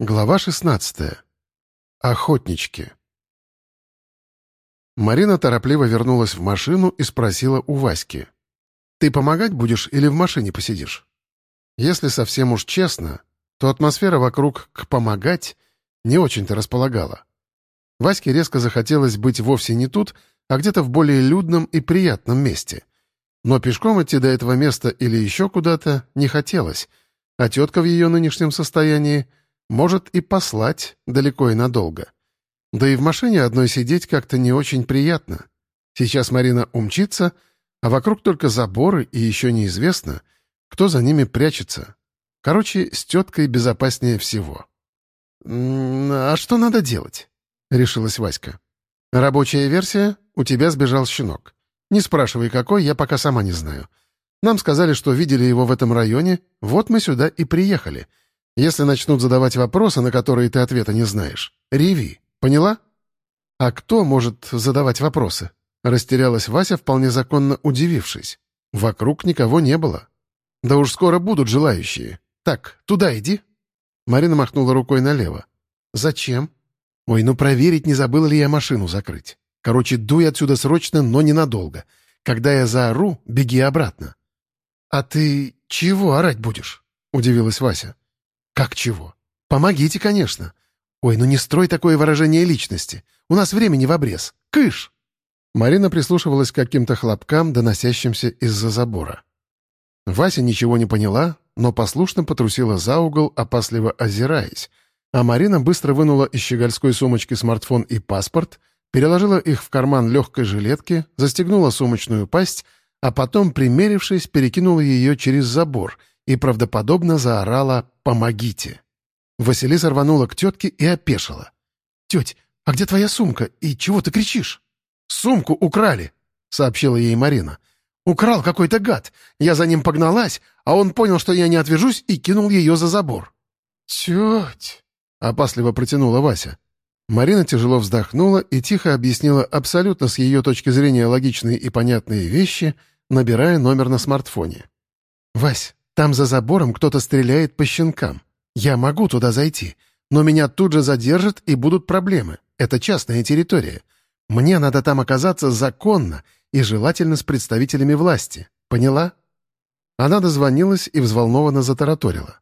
Глава 16. Охотнички. Марина торопливо вернулась в машину и спросила у Васьки. «Ты помогать будешь или в машине посидишь?» Если совсем уж честно, то атмосфера вокруг к «помогать» не очень-то располагала. Ваське резко захотелось быть вовсе не тут, а где-то в более людном и приятном месте. Но пешком идти до этого места или еще куда-то не хотелось, а тетка в ее нынешнем состоянии может и послать далеко и надолго. Да и в машине одной сидеть как-то не очень приятно. Сейчас Марина умчится, а вокруг только заборы, и еще неизвестно, кто за ними прячется. Короче, с теткой безопаснее всего. «А что надо делать?» — решилась Васька. «Рабочая версия — у тебя сбежал щенок. Не спрашивай, какой, я пока сама не знаю. Нам сказали, что видели его в этом районе, вот мы сюда и приехали. Если начнут задавать вопросы, на которые ты ответа не знаешь, реви. Поняла? А кто может задавать вопросы? Растерялась Вася, вполне законно удивившись. Вокруг никого не было. Да уж скоро будут желающие. Так, туда иди. Марина махнула рукой налево. Зачем? Ой, ну проверить, не забыла ли я машину закрыть. Короче, дуй отсюда срочно, но ненадолго. Когда я заору, беги обратно. «А ты чего орать будешь?» — удивилась Вася. «Как чего? Помогите, конечно. «Ой, ну не строй такое выражение личности. У нас времени в обрез. Кыш!» Марина прислушивалась к каким-то хлопкам, доносящимся из-за забора. Вася ничего не поняла, но послушно потрусила за угол, опасливо озираясь, а Марина быстро вынула из щегольской сумочки смартфон и паспорт, переложила их в карман легкой жилетки, застегнула сумочную пасть, а потом, примерившись, перекинула ее через забор и правдоподобно заорала «Помогите!». Василиса рванула к тетке и опешила. «Теть, а где твоя сумка? И чего ты кричишь?» «Сумку украли», — сообщила ей Марина. «Украл какой-то гад. Я за ним погналась, а он понял, что я не отвяжусь, и кинул ее за забор». «Теть», — опасливо протянула Вася. Марина тяжело вздохнула и тихо объяснила абсолютно с ее точки зрения логичные и понятные вещи, набирая номер на смартфоне. «Вась, там за забором кто-то стреляет по щенкам. Я могу туда зайти, но меня тут же задержат и будут проблемы. Это частная территория. Мне надо там оказаться законно и желательно с представителями власти. Поняла?» Она дозвонилась и взволнованно затараторила.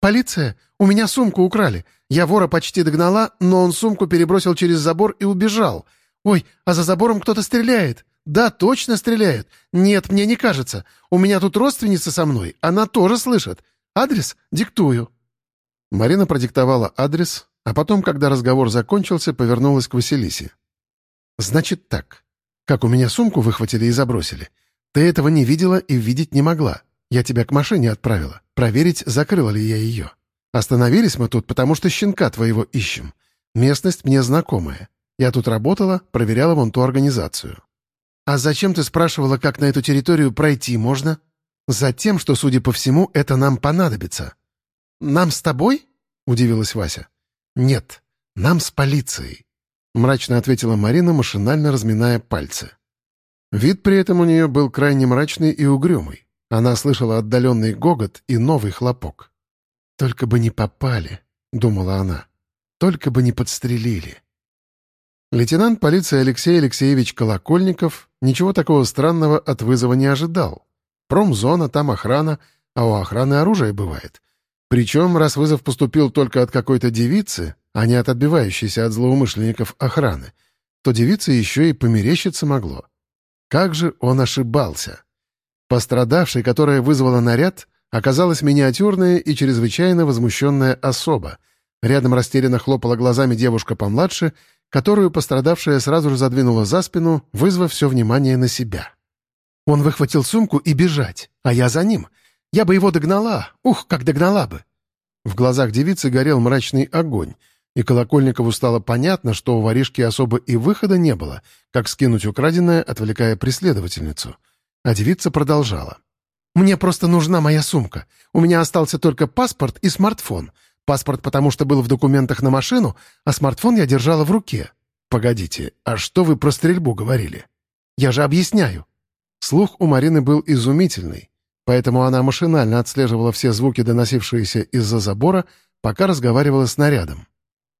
«Полиция! У меня сумку украли. Я вора почти догнала, но он сумку перебросил через забор и убежал. Ой, а за забором кто-то стреляет. Да, точно стреляют. Нет, мне не кажется. У меня тут родственница со мной. Она тоже слышит. Адрес диктую». Марина продиктовала адрес, а потом, когда разговор закончился, повернулась к Василисе. «Значит так. Как у меня сумку выхватили и забросили. Ты этого не видела и видеть не могла. Я тебя к машине отправила. Проверить, закрыла ли я ее. Остановились мы тут, потому что щенка твоего ищем. Местность мне знакомая. Я тут работала, проверяла вон ту организацию. А зачем ты спрашивала, как на эту территорию пройти можно? Затем, что, судя по всему, это нам понадобится. «Нам с тобой?» — удивилась Вася. «Нет, нам с полицией», — мрачно ответила Марина, машинально разминая пальцы. Вид при этом у нее был крайне мрачный и угрюмый. Она слышала отдаленный гогот и новый хлопок. «Только бы не попали», — думала она. «Только бы не подстрелили». Лейтенант полиции Алексей Алексеевич Колокольников ничего такого странного от вызова не ожидал. Промзона, там охрана, а у охраны оружие бывает. Причем, раз вызов поступил только от какой-то девицы, а не от отбивающейся от злоумышленников охраны, то девице еще и померещиться могло. Как же он ошибался! Пострадавшей, которая вызвала наряд, оказалась миниатюрная и чрезвычайно возмущенная особа. Рядом растерянно хлопала глазами девушка помладше, которую пострадавшая сразу же задвинула за спину, вызвав все внимание на себя. Он выхватил сумку и бежать, а я за ним — я бы его догнала. Ух, как догнала бы!» В глазах девицы горел мрачный огонь, и Колокольникову стало понятно, что у воришки особо и выхода не было, как скинуть украденное, отвлекая преследовательницу. А девица продолжала. «Мне просто нужна моя сумка. У меня остался только паспорт и смартфон. Паспорт потому что был в документах на машину, а смартфон я держала в руке». «Погодите, а что вы про стрельбу говорили?» «Я же объясняю». Слух у Марины был изумительный, поэтому она машинально отслеживала все звуки, доносившиеся из-за забора, пока разговаривала с нарядом.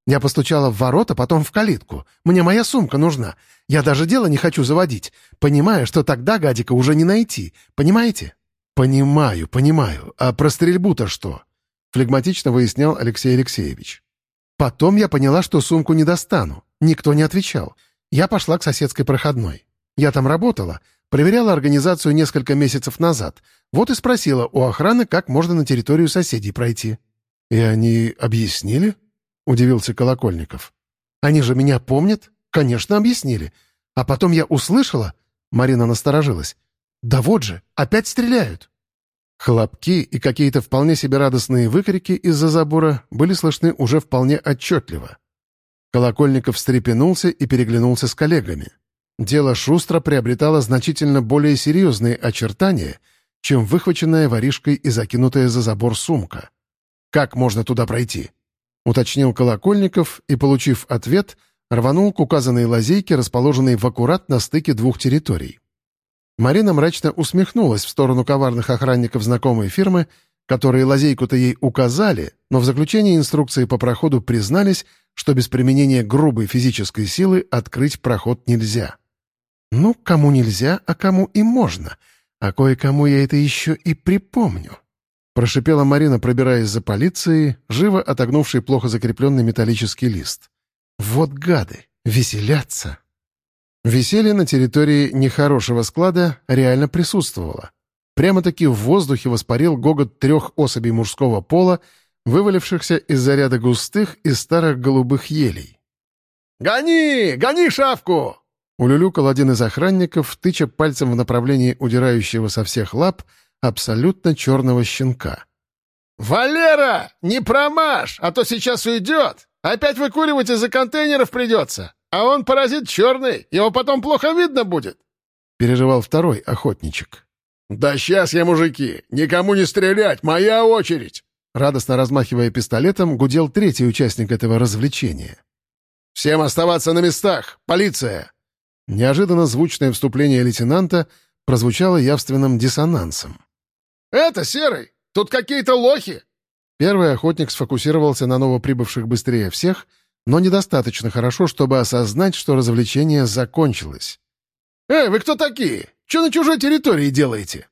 Я постучала в ворота, потом в калитку. Мне моя сумка нужна. Я даже дело не хочу заводить, понимая, что тогда гадика уже не найти. Понимаете? Понимаю, понимаю. А про стрельбу-то что? Флегматично выяснял Алексей Алексеевич. Потом я поняла, что сумку не достану. Никто не отвечал. Я пошла к соседской проходной. Я там работала, проверяла организацию несколько месяцев назад. Вот и спросила у охраны, как можно на территорию соседей пройти. «И они объяснили?» — удивился Колокольников. «Они же меня помнят?» «Конечно, объяснили. А потом я услышала...» Марина насторожилась. «Да вот же, опять стреляют!» Хлопки и какие-то вполне себе радостные выкрики из-за забора были слышны уже вполне отчетливо. Колокольников встрепенулся и переглянулся с коллегами. Дело шустро приобретало значительно более серьезные очертания, чем выхваченная воришкой и закинутая за забор сумка. «Как можно туда пройти?» — уточнил Колокольников и, получив ответ, рванул к указанной лазейке, расположенной в аккурат на стыке двух территорий. Марина мрачно усмехнулась в сторону коварных охранников знакомой фирмы, которые лазейку-то ей указали, но в заключении инструкции по проходу признались, что без применения грубой физической силы открыть проход нельзя. «Ну, кому нельзя, а кому и можно, а кое-кому я это еще и припомню», прошипела Марина, пробираясь за полицией, живо отогнувший плохо закрепленный металлический лист. «Вот гады! Веселятся!» Веселье на территории нехорошего склада реально присутствовало. Прямо-таки в воздухе воспарил гогот трех особей мужского пола, вывалившихся из заряда густых и старых голубых елей. «Гони! Гони шавку!» Улюлюкал один из охранников, тыча пальцем в направлении удирающего со всех лап абсолютно черного щенка. «Валера, не промажь, а то сейчас уйдет! Опять выкуривать из-за контейнеров придется! А он паразит черный, его потом плохо видно будет!» Переживал второй охотничек. «Да сейчас я, мужики! Никому не стрелять! Моя очередь!» Радостно размахивая пистолетом, гудел третий участник этого развлечения. «Всем оставаться на местах! Полиция!» Неожиданно звучное вступление лейтенанта прозвучало явственным диссонансом. «Это, Серый, тут какие-то лохи!» Первый охотник сфокусировался на новоприбывших быстрее всех, но недостаточно хорошо, чтобы осознать, что развлечение закончилось. «Эй, вы кто такие? Что на чужой территории делаете?»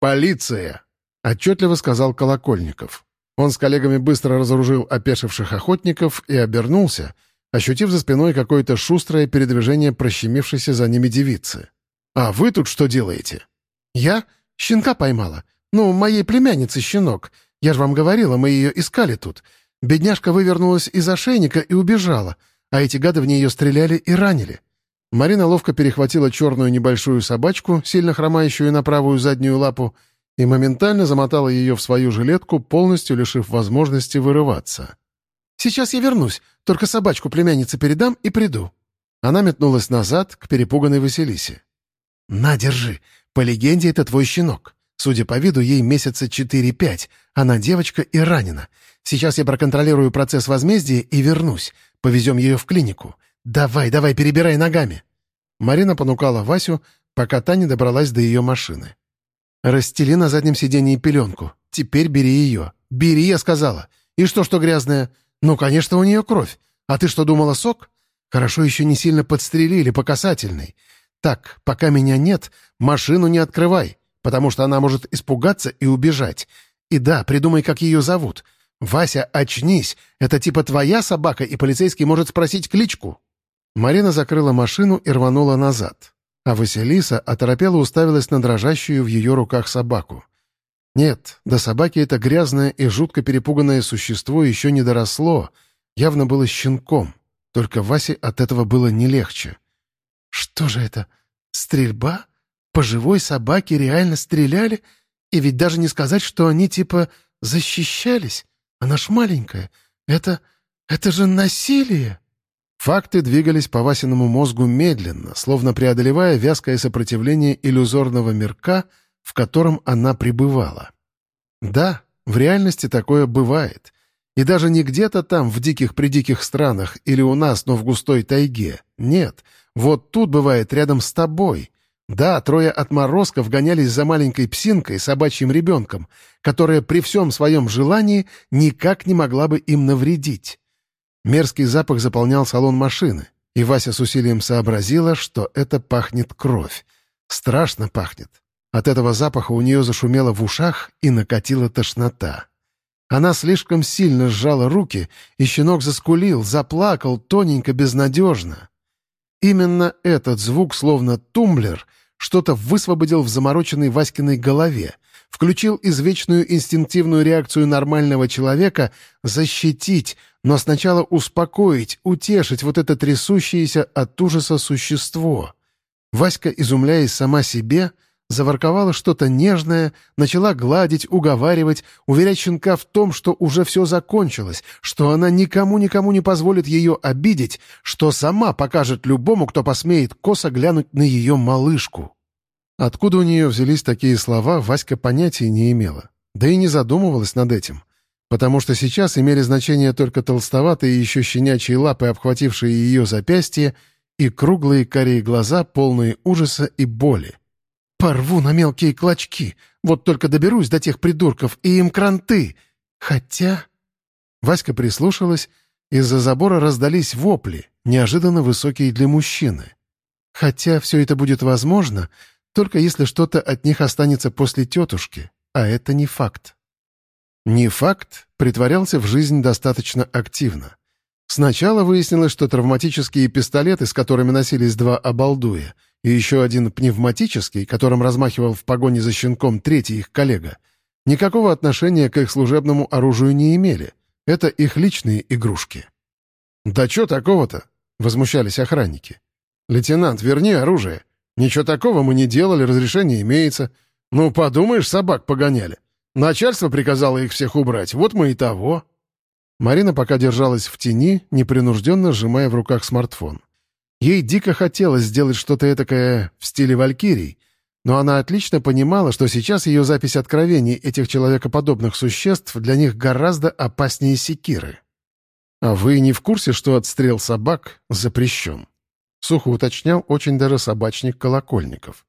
«Полиция!» — отчетливо сказал Колокольников. Он с коллегами быстро разоружил опешивших охотников и обернулся, ощутив за спиной какое-то шустрое передвижение прощемившейся за ними девицы. «А вы тут что делаете?» «Я щенка поймала. Ну, моей племянницы щенок. Я же вам говорила, мы ее искали тут. Бедняжка вывернулась из ошейника и убежала, а эти гады в нее стреляли и ранили». Марина ловко перехватила черную небольшую собачку, сильно хромающую на правую заднюю лапу, и моментально замотала ее в свою жилетку, полностью лишив возможности вырываться. «Сейчас я вернусь, только собачку племяннице передам и приду». Она метнулась назад к перепуганной Василисе. «На, держи. По легенде, это твой щенок. Судя по виду, ей месяца четыре-пять. Она девочка и ранена. Сейчас я проконтролирую процесс возмездия и вернусь. Повезем ее в клинику. Давай, давай, перебирай ногами». Марина понукала Васю, пока та не добралась до ее машины. «Расстели на заднем сиденье пеленку. Теперь бери ее. Бери, я сказала. И что, что грязная? Ну, конечно, у нее кровь. А ты что, думала, сок? Хорошо еще не сильно подстрелили по касательной. Так, пока меня нет, машину не открывай, потому что она может испугаться и убежать. И да, придумай, как ее зовут. Вася, очнись, это типа твоя собака, и полицейский может спросить кличку». Марина закрыла машину и рванула назад. А Василиса оторопела уставилась на дрожащую в ее руках собаку. Нет, до собаки это грязное и жутко перепуганное существо еще не доросло, явно было щенком, только Васе от этого было не легче. «Что же это? Стрельба? По живой собаке реально стреляли? И ведь даже не сказать, что они типа защищались? Она ж маленькая. Это... это же насилие!» Факты двигались по Васиному мозгу медленно, словно преодолевая вязкое сопротивление иллюзорного мирка, в котором она пребывала. Да, в реальности такое бывает. И даже не где-то там, в диких-придиких странах, или у нас, но в густой тайге. Нет, вот тут бывает рядом с тобой. Да, трое отморозков гонялись за маленькой псинкой, собачьим ребенком, которая при всем своем желании никак не могла бы им навредить. Мерзкий запах заполнял салон машины, и Вася с усилием сообразила, что это пахнет кровь. Страшно пахнет. От этого запаха у нее зашумело в ушах и накатила тошнота. Она слишком сильно сжала руки, и щенок заскулил, заплакал тоненько, безнадежно. Именно этот звук, словно тумблер, что-то высвободил в замороченной Васькиной голове, включил извечную инстинктивную реакцию нормального человека защитить, но сначала успокоить, утешить вот это трясущееся от ужаса существо. Васька, изумляясь сама себе, — заворковала что-то нежное, начала гладить, уговаривать, уверять щенка в том, что уже все закончилось, что она никому-никому не позволит ее обидеть, что сама покажет любому, кто посмеет косо глянуть на ее малышку. Откуда у нее взялись такие слова, Васька понятия не имела. Да и не задумывалась над этим. Потому что сейчас имели значение только толстоватые еще щенячьи лапы, обхватившие ее запястье, и круглые карие глаза, полные ужаса и боли. Порву на мелкие клочки. Вот только доберусь до тех придурков, и им кранты. Хотя...» Васька прислушалась. Из-за забора раздались вопли, неожиданно высокие для мужчины. Хотя все это будет возможно, только если что-то от них останется после тетушки, а это не факт. Не факт притворялся в жизнь достаточно активно. Сначала выяснилось, что травматические пистолеты, с которыми носились два обалдуя, и еще один пневматический, которым размахивал в погоне за щенком третий их коллега, никакого отношения к их служебному оружию не имели. Это их личные игрушки. «Да что такого-то?» — возмущались охранники. «Лейтенант, верни оружие. Ничего такого мы не делали, разрешение имеется. Ну, подумаешь, собак погоняли. Начальство приказало их всех убрать, вот мы и того». Марина пока держалась в тени, непринужденно сжимая в руках смартфон. Ей дико хотелось сделать что-то этакое в стиле валькирий, но она отлично понимала, что сейчас ее запись откровений этих человекоподобных существ для них гораздо опаснее секиры. «А вы не в курсе, что отстрел собак запрещен?» — сухо уточнял очень даже собачник Колокольников.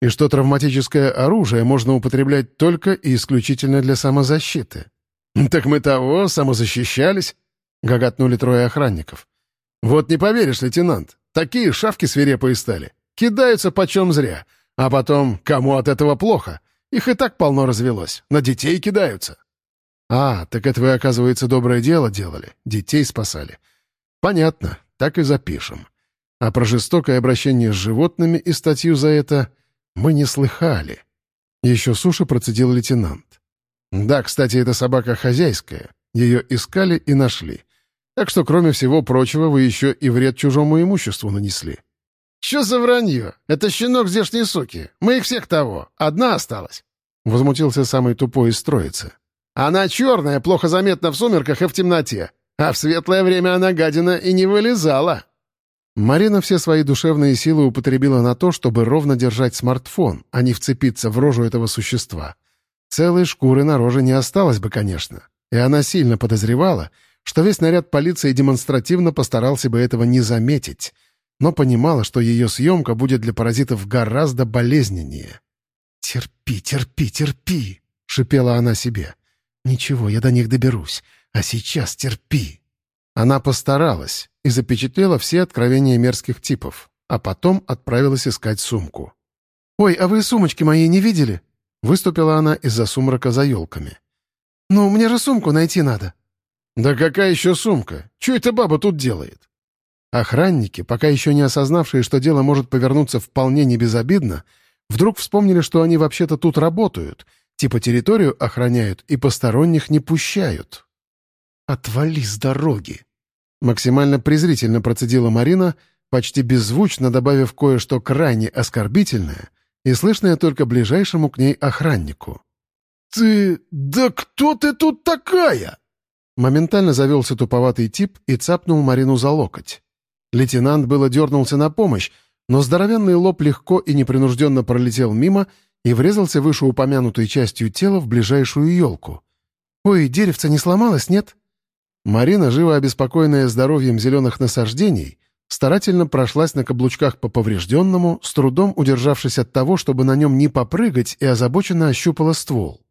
«И что травматическое оружие можно употреблять только и исключительно для самозащиты». «Так мы того, самозащищались», — гоготнули трое охранников. «Вот не поверишь, лейтенант, Такие шавки свирепые стали. Кидаются почем зря. А потом, кому от этого плохо? Их и так полно развелось. На детей кидаются. А, так это вы, оказывается, доброе дело делали. Детей спасали. Понятно, так и запишем. А про жестокое обращение с животными и статью за это мы не слыхали. Еще суши процедил лейтенант. Да, кстати, эта собака хозяйская. Ее искали и нашли. Так что, кроме всего прочего, вы еще и вред чужому имуществу нанесли». «Че за вранье? Это щенок здешней суки. Мы их всех того. Одна осталась». Возмутился самый тупой из троицы. «Она черная, плохо заметна в сумерках и в темноте. А в светлое время она гадина и не вылезала». Марина все свои душевные силы употребила на то, чтобы ровно держать смартфон, а не вцепиться в рожу этого существа. Целой шкуры на роже не осталось бы, конечно. И она сильно подозревала, что весь наряд полиции демонстративно постарался бы этого не заметить, но понимала, что ее съемка будет для паразитов гораздо болезненнее. «Терпи, терпи, терпи!» — шипела она себе. «Ничего, я до них доберусь, а сейчас терпи!» Она постаралась и запечатлела все откровения мерзких типов, а потом отправилась искать сумку. «Ой, а вы сумочки моей не видели?» Выступила она из-за сумрака за елками. «Ну, мне же сумку найти надо», «Да какая еще сумка? Че эта баба тут делает?» Охранники, пока еще не осознавшие, что дело может повернуться вполне небезобидно, вдруг вспомнили, что они вообще-то тут работают, типа территорию охраняют и посторонних не пущают. «Отвали с дороги!» Максимально презрительно процедила Марина, почти беззвучно добавив кое-что крайне оскорбительное и слышное только ближайшему к ней охраннику. «Ты... да кто ты тут такая?» Моментально завелся туповатый тип и цапнул Марину за локоть. Лейтенант было дернулся на помощь, но здоровенный лоб легко и непринужденно пролетел мимо и врезался вышеупомянутой частью тела в ближайшую елку. «Ой, деревце не сломалось, нет?» Марина, живо обеспокоенная здоровьем зеленых насаждений, старательно прошлась на каблучках по поврежденному, с трудом удержавшись от того, чтобы на нем не попрыгать, и озабоченно ощупала ствол.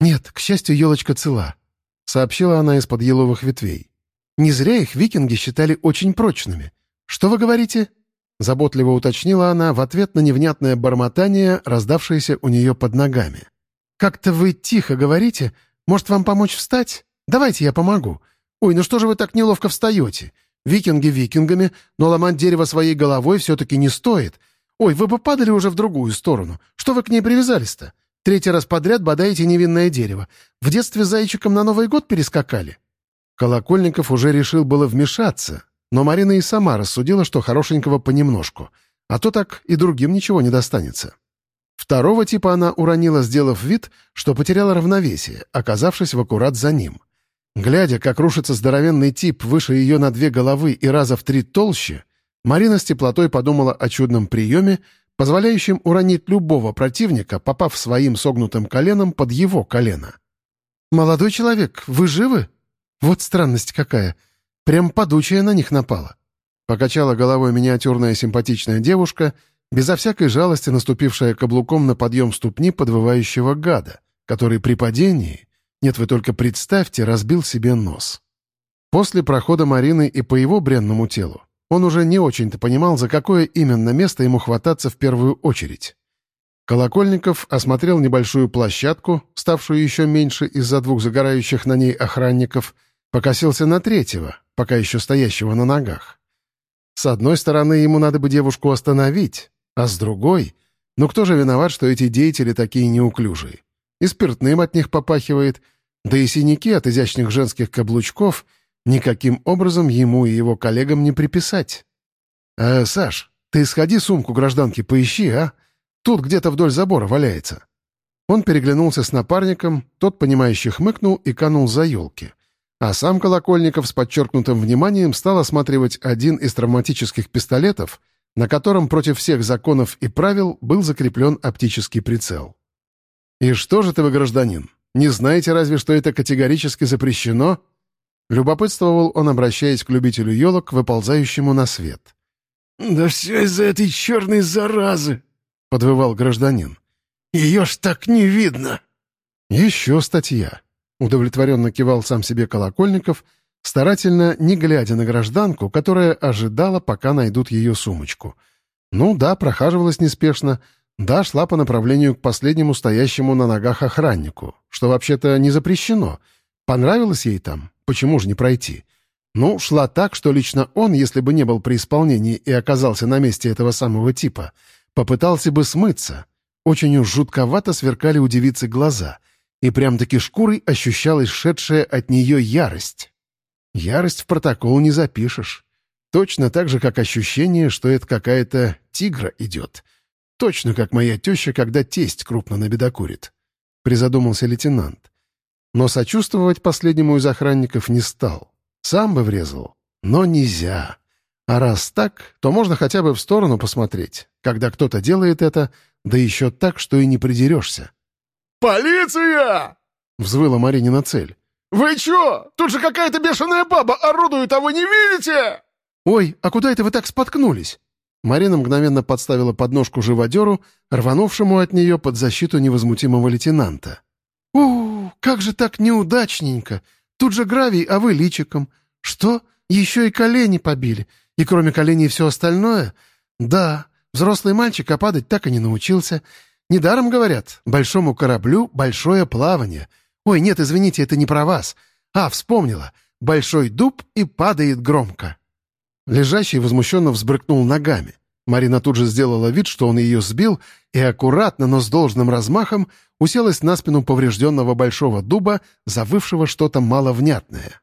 «Нет, к счастью, елочка цела», — сообщила она из-под еловых ветвей. «Не зря их викинги считали очень прочными. Что вы говорите?» Заботливо уточнила она в ответ на невнятное бормотание, раздавшееся у нее под ногами. «Как-то вы тихо говорите. Может, вам помочь встать? Давайте я помогу. Ой, ну что же вы так неловко встаете? Викинги викингами, но ломать дерево своей головой все-таки не стоит. Ой, вы бы падали уже в другую сторону. Что вы к ней привязались-то? Третий раз подряд бодаете невинное дерево. В детстве зайчиком на Новый год перескакали?» Колокольников уже решил было вмешаться, но Марина и сама рассудила, что хорошенького понемножку, а то так и другим ничего не достанется. Второго типа она уронила, сделав вид, что потеряла равновесие, оказавшись в аккурат за ним. Глядя, как рушится здоровенный тип выше ее на две головы и раза в три толще, Марина с теплотой подумала о чудном приеме, позволяющем уронить любого противника, попав своим согнутым коленом под его колено. «Молодой человек, вы живы? Вот странность какая. Прям подучая на них напала». Покачала головой миниатюрная симпатичная девушка — безо всякой жалости наступившая каблуком на подъем ступни подвывающего гада, который при падении, нет, вы только представьте, разбил себе нос. После прохода Марины и по его бренному телу он уже не очень-то понимал, за какое именно место ему хвататься в первую очередь. Колокольников осмотрел небольшую площадку, ставшую еще меньше из-за двух загорающих на ней охранников, покосился на третьего, пока еще стоящего на ногах. С одной стороны, ему надо бы девушку остановить, а с другой, ну кто же виноват, что эти деятели такие неуклюжие? И спиртным от них попахивает, да и синяки от изящных женских каблучков никаким образом ему и его коллегам не приписать. «Э, Саш, ты сходи сумку гражданки поищи, а? Тут где-то вдоль забора валяется». Он переглянулся с напарником, тот, понимающий, хмыкнул и канул за елки. А сам Колокольников с подчеркнутым вниманием стал осматривать один из травматических пистолетов — на котором против всех законов и правил был закреплен оптический прицел. «И что же ты вы, гражданин, не знаете разве, что это категорически запрещено?» Любопытствовал он, обращаясь к любителю елок, выползающему на свет. «Да все из-за этой черной заразы!» — подвывал гражданин. «Ее ж так не видно!» «Еще статья!» — удовлетворенно кивал сам себе Колокольников — старательно не глядя на гражданку, которая ожидала, пока найдут ее сумочку. Ну да, прохаживалась неспешно, да, шла по направлению к последнему стоящему на ногах охраннику, что вообще-то не запрещено. Понравилось ей там, почему же не пройти? Ну, шла так, что лично он, если бы не был при исполнении и оказался на месте этого самого типа, попытался бы смыться. Очень уж жутковато сверкали у девицы глаза, и прям-таки шкурой ощущалась шедшая от нее ярость. Ярость в протокол не запишешь. Точно так же, как ощущение, что это какая-то тигра идет. Точно как моя теща, когда тесть крупно набедокурит. Призадумался лейтенант. Но сочувствовать последнему из охранников не стал. Сам бы врезал. Но нельзя. А раз так, то можно хотя бы в сторону посмотреть, когда кто-то делает это, да еще так, что и не придерешься. «Полиция!» — взвыла Маринина цель. «Вы чё? Тут же какая-то бешеная баба орудует, а вы не видите?» «Ой, а куда это вы так споткнулись?» Марина мгновенно подставила подножку живодеру, рванувшему от нее под защиту невозмутимого лейтенанта. У, как же так неудачненько! Тут же гравий, а вы личиком. Что? Еще и колени побили. И кроме коленей все остальное? Да, взрослый мальчик, а падать так и не научился. Недаром говорят, большому кораблю большое плавание — «Ой, нет, извините, это не про вас. А, вспомнила. Большой дуб и падает громко». Лежащий возмущенно взбрыкнул ногами. Марина тут же сделала вид, что он ее сбил, и аккуратно, но с должным размахом уселась на спину поврежденного большого дуба, завывшего что-то маловнятное.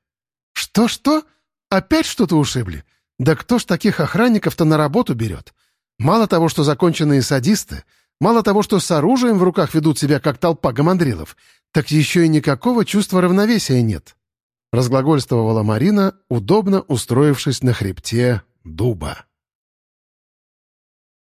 «Что-что? Опять что-то ушибли? Да кто ж таких охранников-то на работу берет? Мало того, что законченные садисты, мало того, что с оружием в руках ведут себя как толпа гамандрилов, так еще и никакого чувства равновесия нет. Разглагольствовала Марина, удобно устроившись на хребте дуба.